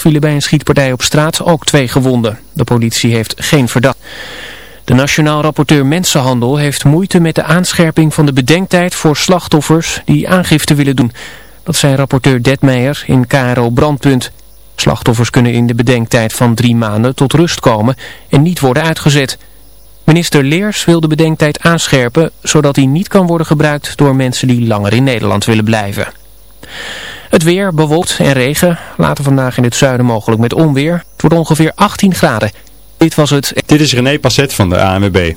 vielen bij een schietpartij op straat ook twee gewonden. De politie heeft geen verdacht. De Nationaal Rapporteur Mensenhandel heeft moeite met de aanscherping van de bedenktijd voor slachtoffers die aangifte willen doen. Dat zei rapporteur Detmeijer in KRO Brandpunt. Slachtoffers kunnen in de bedenktijd van drie maanden tot rust komen en niet worden uitgezet. Minister Leers wil de bedenktijd aanscherpen, zodat die niet kan worden gebruikt door mensen die langer in Nederland willen blijven. Het weer bewolkt en regen. Later vandaag in het zuiden mogelijk met onweer. Het wordt ongeveer 18 graden. Dit was het. Dit is René Passet van de ANWB.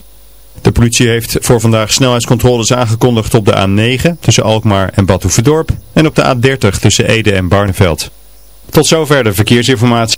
De politie heeft voor vandaag snelheidscontroles aangekondigd op de A9 tussen Alkmaar en Badhoevedorp en op de A30 tussen Ede en Barneveld. Tot zover de verkeersinformatie.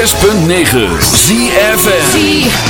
106.9 ZFN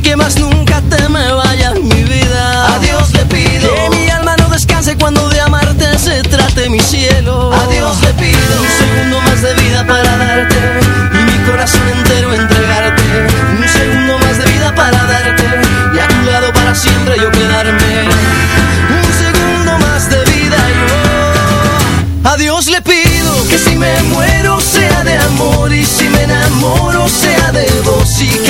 y que más nunca te me vayas mi vida. A Dios le pido. Que mi alma no descanse cuando de amarte se trate mi cielo. A Dios le pido. Un segundo más de vida para darte y mi corazón entero entregarte. Un segundo más de vida para darte y a tu lado para siempre yo quedarme. Un segundo más de vida yo. A Dios le pido que si me muero sea de amor y si me enamoro sea de vos y que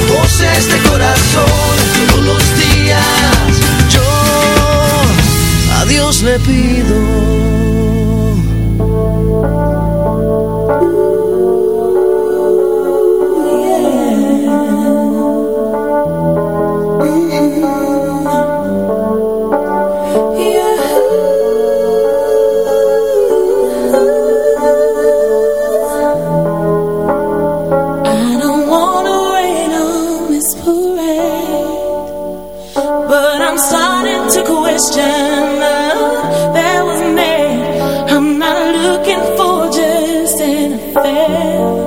voces de este corazón todos los días. Yo a Dios le pido. fail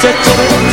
cha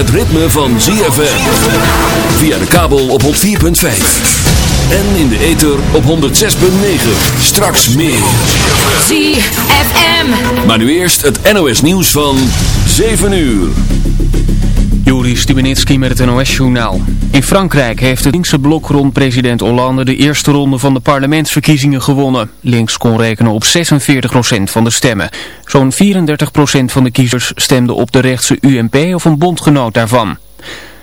het ritme van ZFM. Via de kabel op 104.5. En in de ether op 106.9. Straks meer. ZFM. Maar nu eerst het NOS nieuws van 7 uur. Juri Stubenitski met het NOS-journaal. In Frankrijk heeft het linkse blok rond president Hollande de eerste ronde van de parlementsverkiezingen gewonnen. Links kon rekenen op 46% van de stemmen. Zo'n 34% van de kiezers stemde op de rechtse UMP of een bondgenoot daarvan.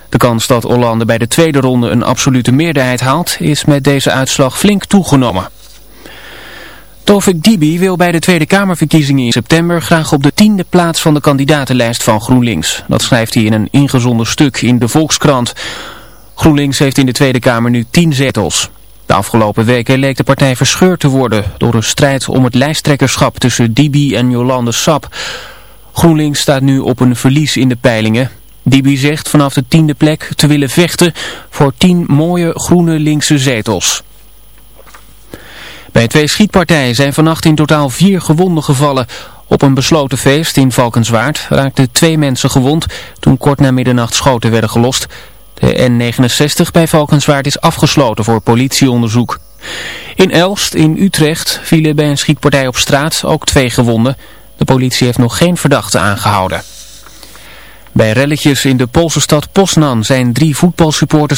De kans dat Hollande bij de tweede ronde een absolute meerderheid haalt is met deze uitslag flink toegenomen. Tovik Dibi wil bij de Tweede Kamerverkiezingen in september graag op de tiende plaats van de kandidatenlijst van GroenLinks. Dat schrijft hij in een ingezonden stuk in de Volkskrant. GroenLinks heeft in de Tweede Kamer nu tien zetels. De afgelopen weken leek de partij verscheurd te worden door een strijd om het lijsttrekkerschap tussen Dibi en Jolande Sap. GroenLinks staat nu op een verlies in de peilingen. Dibi zegt vanaf de tiende plek te willen vechten voor tien mooie groene linkse zetels. Bij twee schietpartijen zijn vannacht in totaal vier gewonden gevallen. Op een besloten feest in Valkenswaard raakten twee mensen gewond toen kort na middernacht schoten werden gelost. De N69 bij Valkenswaard is afgesloten voor politieonderzoek. In Elst in Utrecht vielen bij een schietpartij op straat ook twee gewonden. De politie heeft nog geen verdachte aangehouden. Bij relletjes in de Poolse stad Poznan zijn drie voetbalsupporters